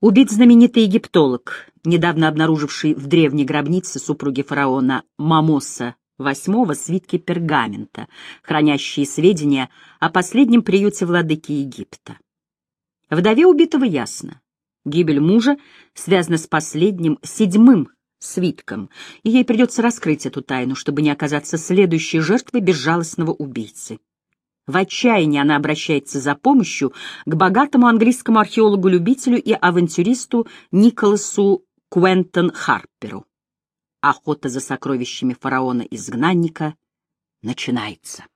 Убит знаменитый египтолог, недавно обнаруживший в древней гробнице супруги фараона Мамоса VIII свитки пергамента, хранящие сведения о последнем приюте владыки Египта. Вдове убитого ясно. Гибель мужа связана с последним, седьмым свитком, и ей придется раскрыть эту тайну, чтобы не оказаться следующей жертвой безжалостного убийцы. В отчаянии она обращается за помощью к богатому английскому археологу-любителю и авантюристу Николасу Куэнтон Харперу. Охота за сокровищами фараона-изгнанника начинается.